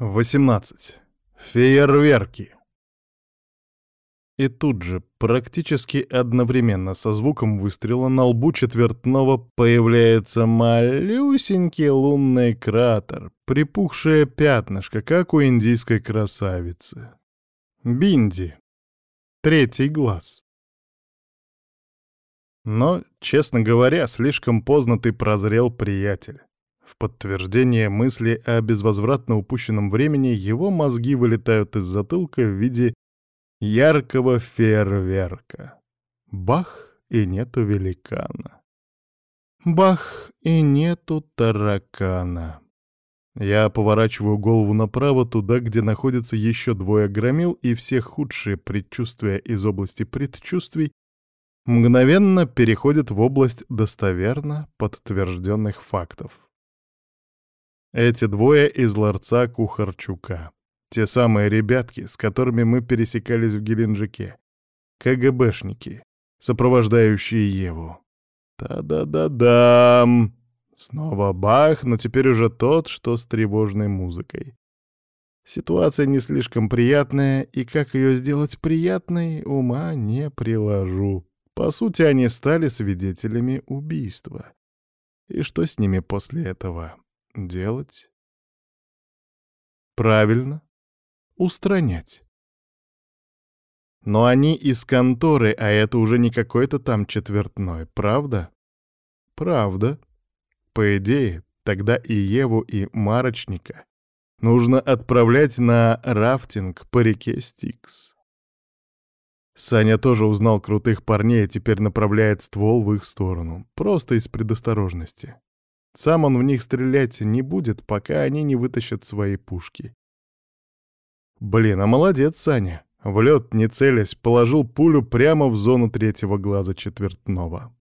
18. Фейерверки. И тут же, практически одновременно со звуком выстрела на лбу четвертного появляется малюсенький лунный кратер, припухшее пятнышко, как у индийской красавицы. Бинди. Третий глаз. Но, честно говоря, слишком поздно ты прозрел, приятель. В подтверждение мысли о безвозвратно упущенном времени его мозги вылетают из затылка в виде яркого фейерверка. Бах, и нету великана. Бах, и нету таракана. Я поворачиваю голову направо туда, где находятся еще двое громил, и все худшие предчувствия из области предчувствий мгновенно переходят в область достоверно подтвержденных фактов. Эти двое из ларца Кухарчука. Те самые ребятки, с которыми мы пересекались в Геленджике. КГБшники, сопровождающие Еву. Та-да-да-дам! Снова бах, но теперь уже тот, что с тревожной музыкой. Ситуация не слишком приятная, и как ее сделать приятной, ума не приложу. По сути, они стали свидетелями убийства. И что с ними после этого? Делать? Правильно, устранять. Но они из конторы, а это уже не какой-то там четвертной, правда? Правда. По идее, тогда и Еву, и Марочника нужно отправлять на рафтинг по реке Стикс. Саня тоже узнал крутых парней и теперь направляет ствол в их сторону, просто из предосторожности. Сам он в них стрелять не будет, пока они не вытащат свои пушки. Блин, а молодец, Саня. В лед, не целясь, положил пулю прямо в зону третьего глаза четвертного.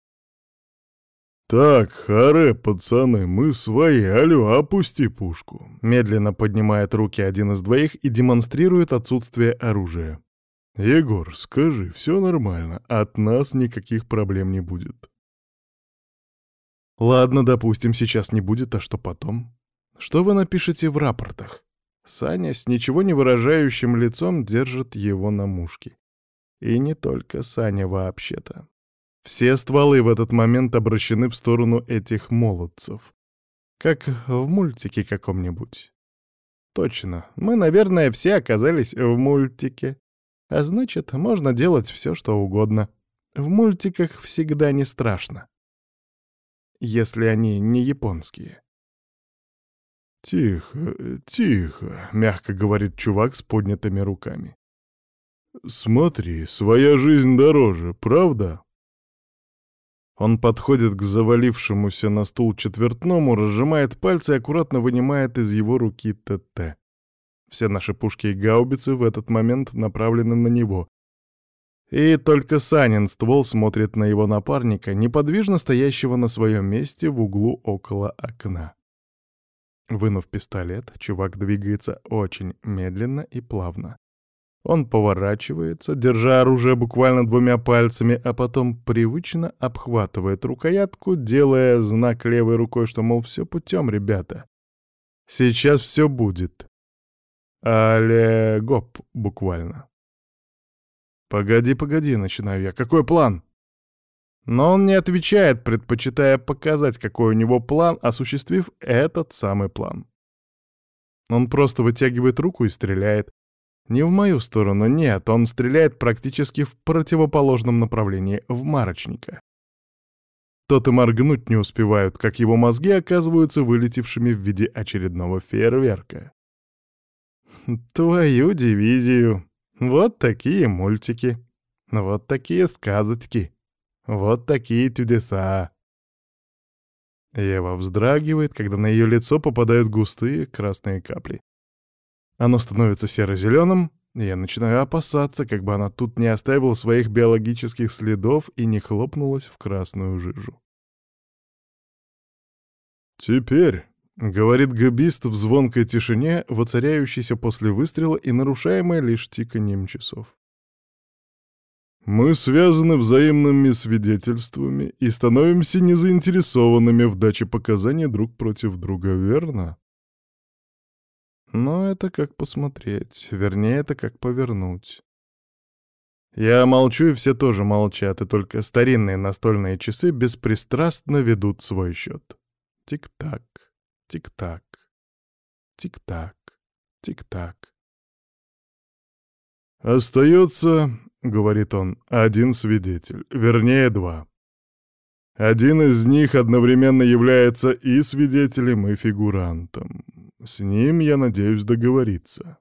«Так, харе, пацаны, мы свои, алё, опусти пушку!» Медленно поднимает руки один из двоих и демонстрирует отсутствие оружия. «Егор, скажи, все нормально, от нас никаких проблем не будет». Ладно, допустим, сейчас не будет, а что потом? Что вы напишете в рапортах? Саня с ничего не выражающим лицом держит его на мушке. И не только Саня вообще-то. Все стволы в этот момент обращены в сторону этих молодцев. Как в мультике каком-нибудь. Точно, мы, наверное, все оказались в мультике. А значит, можно делать все, что угодно. В мультиках всегда не страшно если они не японские. «Тихо, тихо», — мягко говорит чувак с поднятыми руками. «Смотри, своя жизнь дороже, правда?» Он подходит к завалившемуся на стул четвертному, разжимает пальцы и аккуратно вынимает из его руки ТТ. Все наши пушки и гаубицы в этот момент направлены на него, и только Санин ствол смотрит на его напарника, неподвижно стоящего на своем месте в углу около окна. Вынув пистолет, чувак двигается очень медленно и плавно. Он поворачивается, держа оружие буквально двумя пальцами, а потом привычно обхватывает рукоятку, делая знак левой рукой, что, мол, все путем, ребята. Сейчас все будет. Але буквально. «Погоди, погоди», — начинаю я. «Какой план?» Но он не отвечает, предпочитая показать, какой у него план, осуществив этот самый план. Он просто вытягивает руку и стреляет. Не в мою сторону, нет, он стреляет практически в противоположном направлении, в Марочника. Тот и моргнуть не успевают, как его мозги оказываются вылетевшими в виде очередного фейерверка. «Твою дивизию!» Вот такие мультики. Вот такие сказочки. Вот такие чудеса. Ева вздрагивает, когда на ее лицо попадают густые красные капли. Оно становится серо-зеленым, и я начинаю опасаться, как бы она тут не оставила своих биологических следов и не хлопнулась в красную жижу. «Теперь — говорит габист в звонкой тишине, воцаряющейся после выстрела и нарушаемой лишь тиканьем часов. «Мы связаны взаимными свидетельствами и становимся незаинтересованными в даче показаний друг против друга, верно?» Но это как посмотреть, вернее, это как повернуть. Я молчу, и все тоже молчат, и только старинные настольные часы беспристрастно ведут свой счет. Тик-так, тик-так, тик-так, тик-так. «Остается, — говорит он, — один свидетель, вернее, два. Один из них одновременно является и свидетелем, и фигурантом. С ним я надеюсь договориться».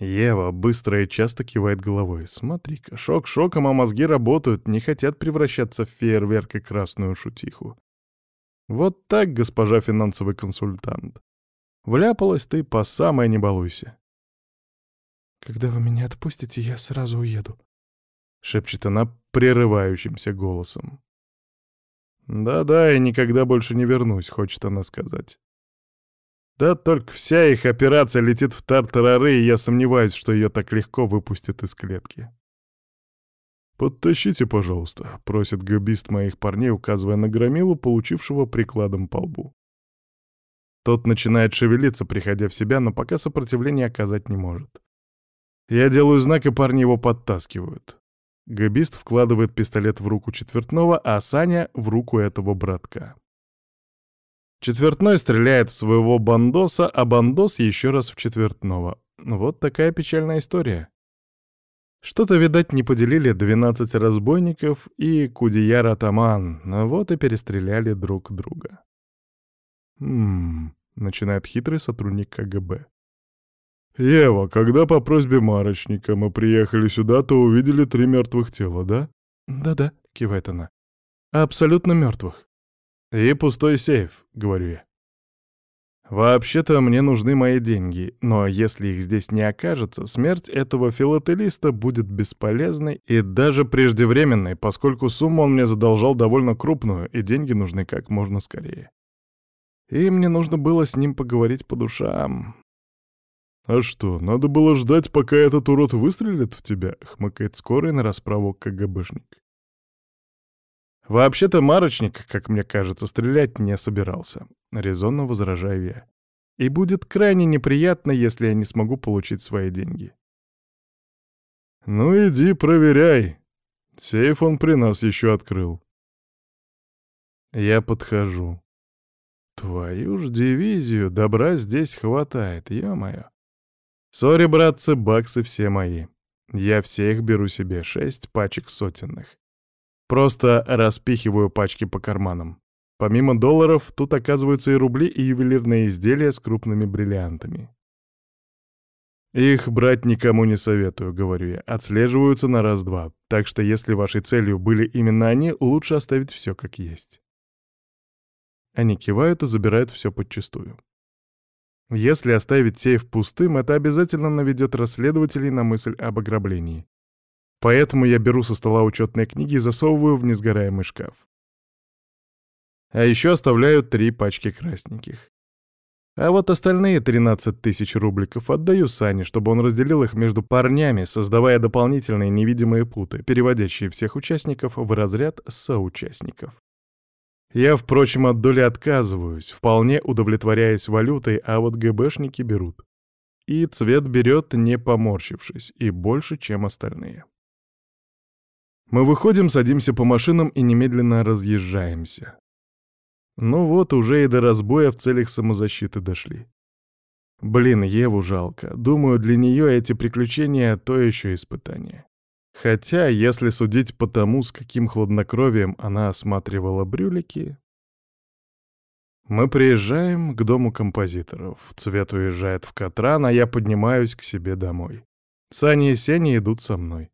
Ева быстро и часто кивает головой. Смотри-ка, шок шоком, а мозги работают, не хотят превращаться в фейерверк и красную шутиху. Вот так, госпожа финансовый консультант. Вляпалась ты по самой не балуйся. «Когда вы меня отпустите, я сразу уеду», — шепчет она прерывающимся голосом. «Да-да, и никогда больше не вернусь», — хочет она сказать. Да только вся их операция летит в тартарары, и я сомневаюсь, что ее так легко выпустят из клетки. «Подтащите, пожалуйста», — просит габист моих парней, указывая на громилу, получившего прикладом по лбу. Тот начинает шевелиться, приходя в себя, но пока сопротивления оказать не может. Я делаю знак, и парни его подтаскивают. Габист вкладывает пистолет в руку четвертного, а Саня — в руку этого братка. Четвертной стреляет в своего бандоса, а бандос еще раз в четвертного. Вот такая печальная история. Что-то, видать, не поделили 12 разбойников и Кудияр-атаман, вот и перестреляли друг друга. «Ммм», — начинает хитрый сотрудник КГБ. «Ева, когда по просьбе Марочника мы приехали сюда, то увидели три мертвых тела, да?» «Да-да», — кивает она. «Абсолютно мертвых». «И пустой сейф», — говорю я. Вообще-то мне нужны мои деньги, но если их здесь не окажется, смерть этого филателиста будет бесполезной и даже преждевременной, поскольку сумму он мне задолжал довольно крупную, и деньги нужны как можно скорее. И мне нужно было с ним поговорить по душам. «А что, надо было ждать, пока этот урод выстрелит в тебя?» — хмыкает скорый на расправу КГБшник. Вообще-то Марочник, как мне кажется, стрелять не собирался. Резонно возражаю я. И будет крайне неприятно, если я не смогу получить свои деньги. «Ну иди, проверяй. Сейф он при нас еще открыл». Я подхожу. Твою ж дивизию, добра здесь хватает, ё-моё. Сори, братцы, баксы все мои. Я все их беру себе, шесть пачек сотенных. Просто распихиваю пачки по карманам. Помимо долларов, тут оказываются и рубли, и ювелирные изделия с крупными бриллиантами. Их брать никому не советую, говорю я. Отслеживаются на раз-два. Так что если вашей целью были именно они, лучше оставить все как есть. Они кивают и забирают все подчистую. Если оставить сейф пустым, это обязательно наведет расследователей на мысль об ограблении. Поэтому я беру со стола учетные книги и засовываю в несгораемый шкаф. А еще оставляю три пачки красненьких. А вот остальные 13 тысяч рубликов отдаю Сане, чтобы он разделил их между парнями, создавая дополнительные невидимые путы, переводящие всех участников в разряд соучастников. Я, впрочем, от доли отказываюсь, вполне удовлетворяясь валютой, а вот ГБшники берут. И цвет берет, не поморщившись, и больше, чем остальные. Мы выходим, садимся по машинам и немедленно разъезжаемся. Ну вот, уже и до разбоя в целях самозащиты дошли. Блин, Еву жалко. Думаю, для нее эти приключения — то еще испытание. Хотя, если судить по тому, с каким хладнокровием она осматривала брюлики... Мы приезжаем к дому композиторов. Цвет уезжает в Катран, а я поднимаюсь к себе домой. Саня и Сеня идут со мной.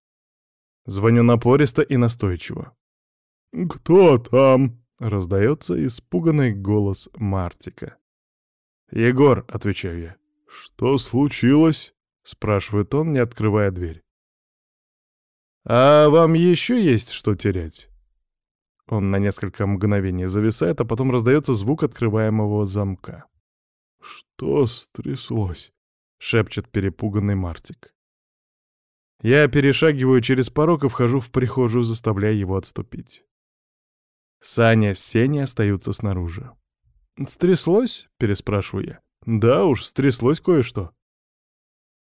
Звоню напористо и настойчиво. «Кто там?» — раздается испуганный голос Мартика. «Егор», — отвечаю я. «Что случилось?» — спрашивает он, не открывая дверь. «А вам еще есть что терять?» Он на несколько мгновений зависает, а потом раздается звук открываемого замка. «Что стряслось?» — шепчет перепуганный Мартик. Я перешагиваю через порог и вхожу в прихожую, заставляя его отступить. Саня с Сеней остаются снаружи. «Стряслось?» — переспрашиваю я. Да уж, стряслось кое-что.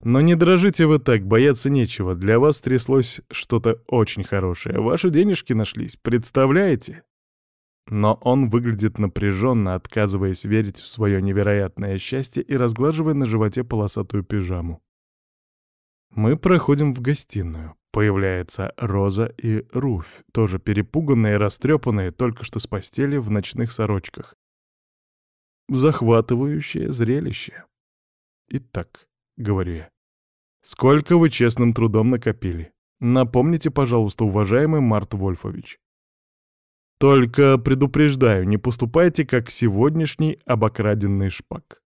Но не дрожите вы так, бояться нечего. Для вас стряслось что-то очень хорошее. Ваши денежки нашлись, представляете? Но он выглядит напряженно, отказываясь верить в свое невероятное счастье и разглаживая на животе полосатую пижаму. Мы проходим в гостиную. Появляется Роза и Руфь, тоже перепуганные растрепанные, только что с постели в ночных сорочках. Захватывающее зрелище. Итак, — говорю я, — сколько вы честным трудом накопили? Напомните, пожалуйста, уважаемый Март Вольфович. Только предупреждаю, не поступайте, как сегодняшний обокраденный шпак.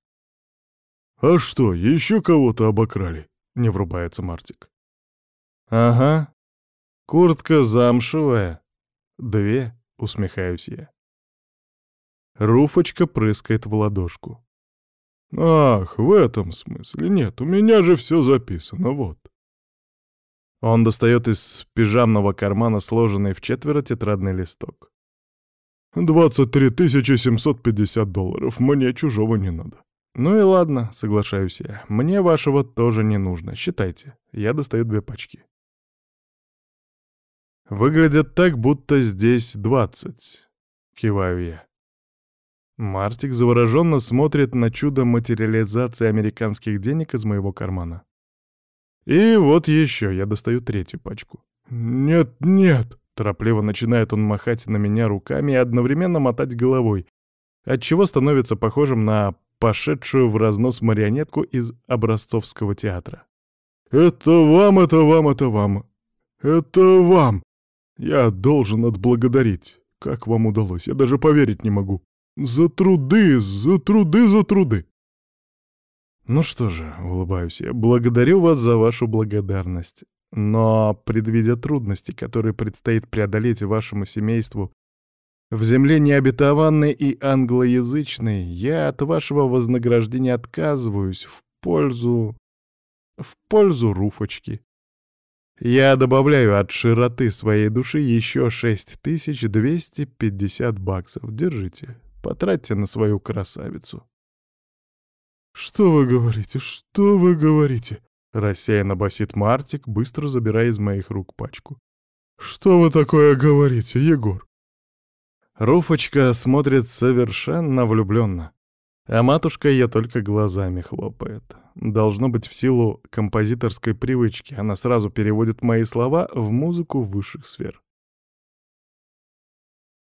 «А что, еще кого-то обокрали?» — не врубается Мартик. «Ага. Куртка замшевая. Две», — усмехаюсь я. Руфочка прыскает в ладошку. «Ах, в этом смысле. Нет, у меня же все записано, вот». Он достает из пижамного кармана сложенный в четверо тетрадный листок. «Двадцать три тысячи семьсот пятьдесят долларов. Мне чужого не надо». «Ну и ладно», — соглашаюсь я. «Мне вашего тоже не нужно. Считайте». Я достаю две пачки. Выглядят так, будто здесь двадцать. Киваю я. Мартик завороженно смотрит на чудо материализации американских денег из моего кармана. И вот еще, я достаю третью пачку. «Нет, нет!» — торопливо начинает он махать на меня руками и одновременно мотать головой, отчего становится похожим на пошедшую в разнос марионетку из образцовского театра. «Это вам, это вам, это вам! Это вам! Я должен отблагодарить. Как вам удалось? Я даже поверить не могу. За труды, за труды, за труды!» «Ну что же», — улыбаюсь я, — «благодарю вас за вашу благодарность. Но, предвидя трудности, которые предстоит преодолеть вашему семейству в земле необетованной и англоязычной, я от вашего вознаграждения отказываюсь в пользу... в пользу Руфочки. Я добавляю от широты своей души еще 6250 баксов. Держите, потратьте на свою красавицу. «Что вы говорите? Что вы говорите?» Рассеянно басит Мартик, быстро забирая из моих рук пачку. «Что вы такое говорите, Егор?» Руфочка смотрит совершенно влюбленно, а матушка ее только глазами хлопает. Должно быть, в силу композиторской привычки она сразу переводит мои слова в музыку высших сфер.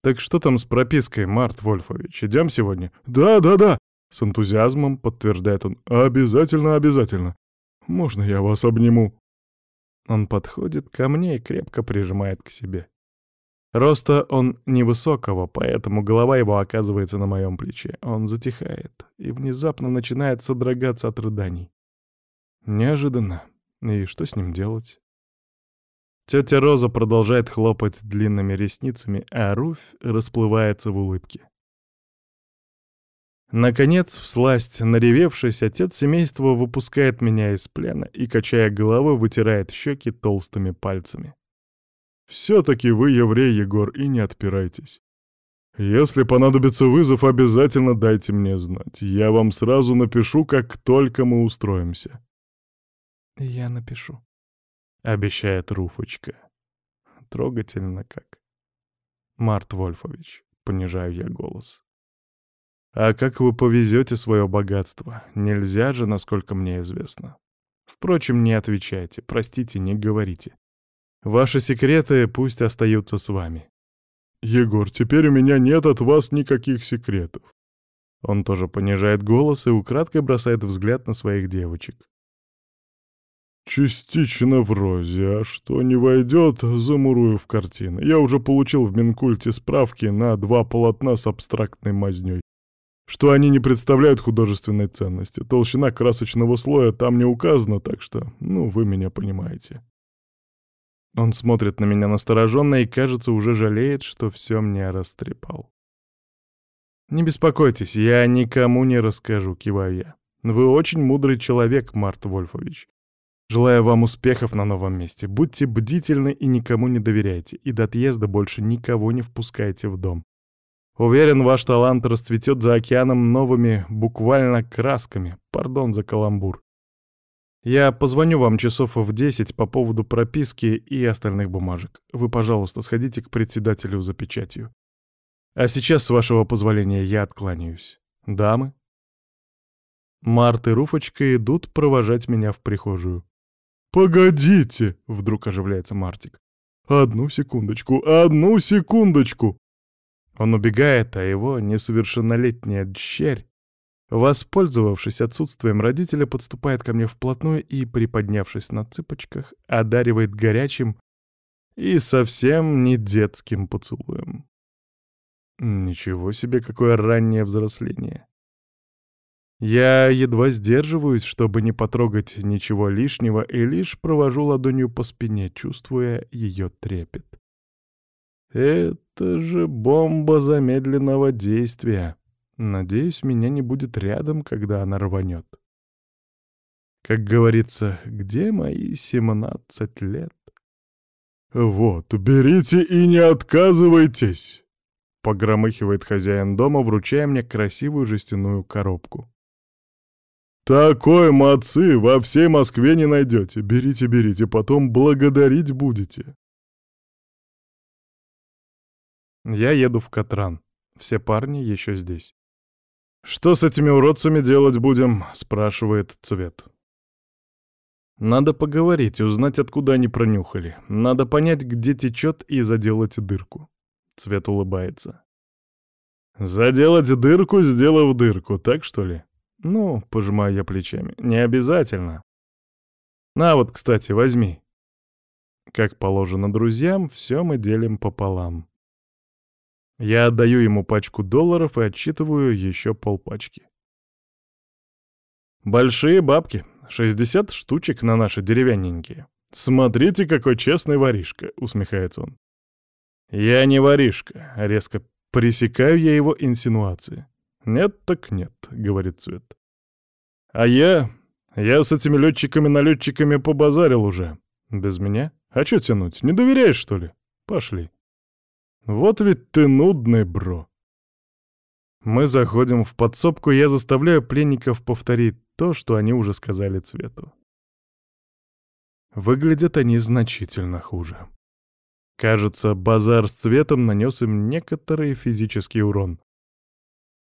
«Так что там с пропиской, Март Вольфович? Идем сегодня?» «Да, да, да!» — с энтузиазмом подтверждает он. «Обязательно, обязательно! Можно я вас обниму?» Он подходит ко мне и крепко прижимает к себе. Роста он невысокого, поэтому голова его оказывается на моем плече. Он затихает и внезапно начинает содрогаться от рыданий. Неожиданно. И что с ним делать? Тетя Роза продолжает хлопать длинными ресницами, а Руфь расплывается в улыбке. Наконец, всласть наревевшись, отец семейства выпускает меня из плена и, качая головой, вытирает щеки толстыми пальцами. Все-таки вы еврей, Егор, и не отпирайтесь. Если понадобится вызов, обязательно дайте мне знать. Я вам сразу напишу, как только мы устроимся. Я напишу, — обещает Руфочка. Трогательно как. Март Вольфович, понижаю я голос. А как вы повезете свое богатство? Нельзя же, насколько мне известно. Впрочем, не отвечайте, простите, не говорите. Ваши секреты пусть остаются с вами. Егор, теперь у меня нет от вас никаких секретов. Он тоже понижает голос и украдкой бросает взгляд на своих девочек. Частично в розе, а что не войдет, замурую в картины. Я уже получил в Минкульте справки на два полотна с абстрактной мазнёй. Что они не представляют художественной ценности. Толщина красочного слоя там не указана, так что, ну, вы меня понимаете. Он смотрит на меня настороженно и, кажется, уже жалеет, что все мне растрепал. «Не беспокойтесь, я никому не расскажу», — киваю я. «Вы очень мудрый человек, Март Вольфович. Желаю вам успехов на новом месте. Будьте бдительны и никому не доверяйте, и до отъезда больше никого не впускайте в дом. Уверен, ваш талант расцветет за океаном новыми буквально красками. Пардон за каламбур. Я позвоню вам часов в десять по поводу прописки и остальных бумажек. Вы, пожалуйста, сходите к председателю за печатью. А сейчас, с вашего позволения, я откланяюсь. Дамы? Март и Руфочка идут провожать меня в прихожую. «Погодите!» — вдруг оживляется Мартик. «Одну секундочку, одну секундочку!» Он убегает, а его несовершеннолетняя дщерь, воспользовавшись отсутствием родителя, подступает ко мне вплотную и, приподнявшись на цыпочках, одаривает горячим и совсем не детским поцелуем. Ничего себе, какое раннее взросление. Я едва сдерживаюсь, чтобы не потрогать ничего лишнего, и лишь провожу ладонью по спине, чувствуя ее трепет. Это же бомба замедленного действия. Надеюсь, меня не будет рядом, когда она рванет. Как говорится, где мои семнадцать лет? «Вот, берите и не отказывайтесь!» Погромыхивает хозяин дома, вручая мне красивую жестяную коробку. Такой мацы во всей Москве не найдете. Берите, берите, потом благодарить будете. Я еду в Катран. Все парни еще здесь. «Что с этими уродцами делать будем?» — спрашивает Цвет. Надо поговорить, узнать, откуда они пронюхали. Надо понять, где течет, и заделать дырку. Цвет улыбается. «Заделать дырку, сделав дырку, так что ли?» «Ну, — пожимаю я плечами, — не обязательно. На вот, кстати, возьми». Как положено друзьям, все мы делим пополам. Я отдаю ему пачку долларов и отчитываю еще полпачки. Большие бабки, 60 штучек на наши деревянненькие. Смотрите, какой честный воришка, усмехается он. Я не воришка, резко пресекаю я его инсинуации. «Нет так нет», — говорит Цвет. «А я... я с этими летчиками-налетчиками побазарил уже. Без меня? А чё тянуть? Не доверяешь, что ли? Пошли». «Вот ведь ты нудный, бро». Мы заходим в подсобку, я заставляю пленников повторить то, что они уже сказали Цвету. Выглядят они значительно хуже. Кажется, базар с цветом нанес им некоторый физический урон.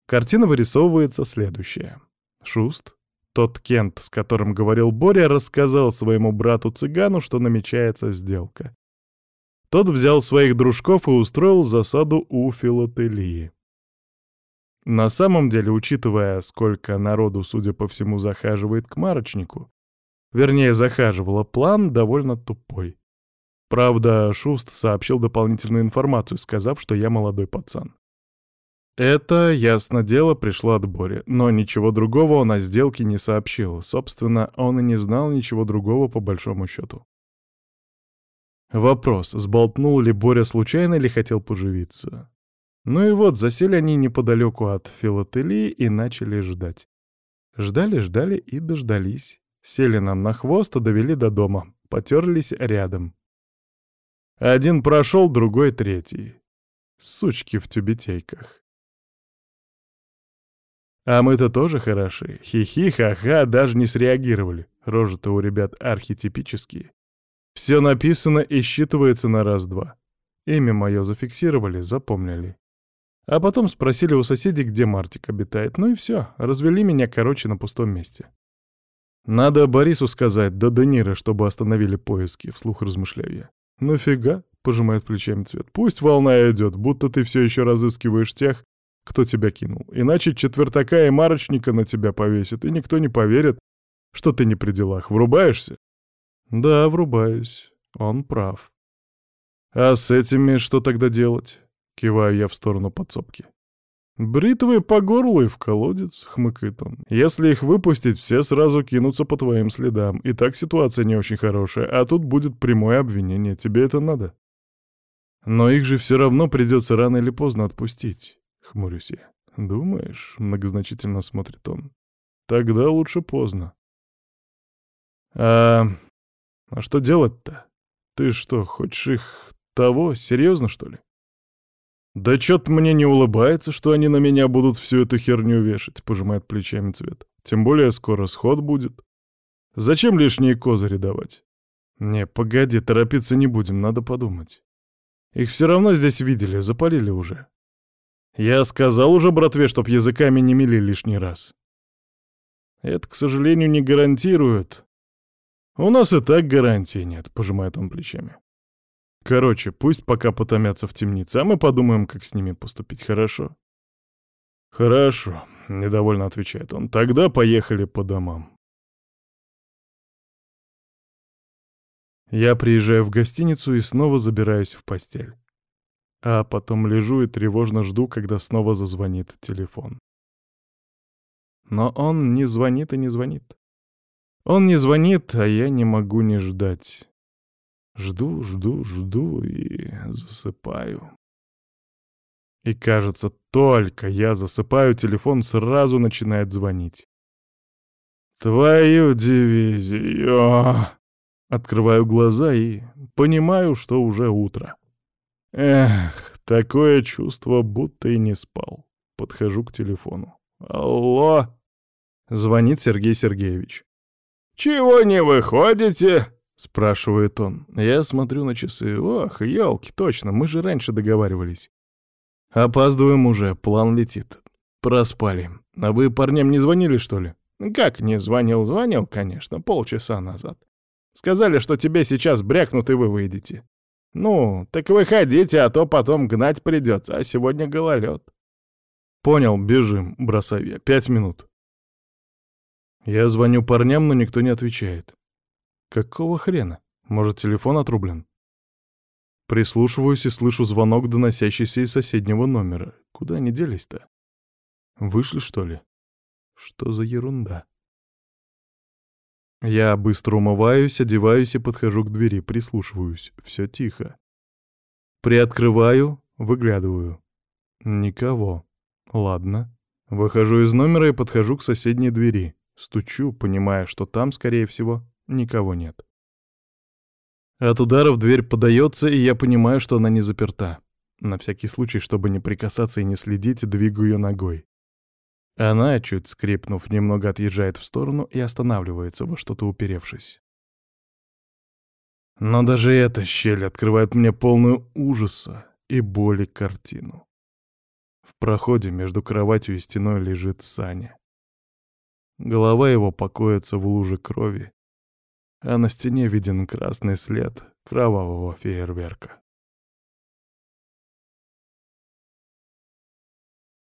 Картина вырисовывается следующая. Шуст, тот Кент, с которым говорил Боря, рассказал своему брату-цыгану, что намечается сделка. Тот взял своих дружков и устроил засаду у филателии. На самом деле, учитывая, сколько народу, судя по всему, захаживает к марочнику, вернее, захаживало, план довольно тупой. Правда, Шуст сообщил дополнительную информацию, сказав, что я молодой пацан. Это, ясно дело, пришло от Бори, но ничего другого он о сделке не сообщил. Собственно, он и не знал ничего другого по большому счету. Вопрос, сболтнул ли Боря случайно или хотел поживиться. Ну и вот, засели они неподалеку от филателии и начали ждать. Ждали, ждали и дождались. Сели нам на хвост и довели до дома, потерлись рядом. Один прошел, другой третий. Сучки в тюбетейках. А мы-то тоже хороши. Хи-хи, ха-ха, даже не среагировали. Рожи-то у ребят архетипические. Все написано и считывается на раз-два. Имя мое зафиксировали, запомнили. А потом спросили у соседей, где Мартик обитает. Ну и все, развели меня, короче, на пустом месте. Надо Борису сказать, да Данира, чтобы остановили поиски, вслух размышляю я. Ну фига, пожимает плечами цвет. Пусть волна идет, будто ты все еще разыскиваешь тех, кто тебя кинул. Иначе четвертака и марочника на тебя повесит, и никто не поверит, что ты не при делах. Врубаешься? Да, врубаюсь. Он прав. А с этими что тогда делать? Киваю я в сторону подсобки. «Бритвы по горлу и в колодец», — хмыкает он. «Если их выпустить, все сразу кинутся по твоим следам. И так ситуация не очень хорошая, а тут будет прямое обвинение. Тебе это надо?» «Но их же все равно придется рано или поздно отпустить. — хмурюсь я. «Думаешь?» — многозначительно смотрит он. «Тогда лучше поздно». «А... а что делать-то? Ты что, хочешь их того? Серьезно, что ли?» «Да чё-то мне не улыбается, что они на меня будут всю эту херню вешать», — пожимает плечами цвет. «Тем более скоро сход будет. Зачем лишние козыри давать?» «Не, погоди, торопиться не будем, надо подумать. Их все равно здесь видели, запалили уже. Я сказал уже братве, чтоб языками не мели лишний раз. Это, к сожалению, не гарантирует. У нас и так гарантии нет», — пожимает он плечами. Короче, пусть пока потомятся в темнице, а мы подумаем, как с ними поступить, хорошо? Хорошо, недовольно отвечает он. Тогда поехали по домам. Я приезжаю в гостиницу и снова забираюсь в постель. А потом лежу и тревожно жду, когда снова зазвонит телефон. Но он не звонит и не звонит. Он не звонит, а я не могу не ждать. Жду, жду, жду и засыпаю. И кажется, только я засыпаю, телефон сразу начинает звонить. Твою дивизию! Открываю глаза и понимаю, что уже утро. Эх, такое чувство, будто и не спал. Подхожу к телефону. Алло! Звонит Сергей Сергеевич. «Чего не выходите?» спрашивает он. Я смотрю на часы. Ох, елки, точно, мы же раньше договаривались. Опаздываем уже, план летит. Проспали. А вы парням не звонили, что ли? Как не звонил? Звонил, конечно, полчаса назад. Сказали, что тебе сейчас брякнут, и вы выйдете. Ну, так выходите, а то потом гнать придется, а сегодня гололед. Понял, бежим, бросаю. Пять минут. Я звоню парням, но никто не отвечает. Какого хрена? Может, телефон отрублен? Прислушиваюсь и слышу звонок, доносящийся из соседнего номера. Куда они делись-то? Вышли, что ли? Что за ерунда? Я быстро умываюсь, одеваюсь и подхожу к двери, прислушиваюсь. Все тихо. Приоткрываю, выглядываю. Никого. Ладно. Выхожу из номера и подхожу к соседней двери. Стучу, понимая, что там, скорее всего, Никого нет. От удара в дверь подается, и я понимаю, что она не заперта. На всякий случай, чтобы не прикасаться и не следить, двигаю ее ногой. Она, чуть скрипнув, немного отъезжает в сторону и останавливается, во что-то уперевшись. Но даже эта щель открывает мне полную ужаса и боли картину. В проходе между кроватью и стеной лежит Саня. Голова его покоится в луже крови, а на стене виден красный след кровавого фейерверка.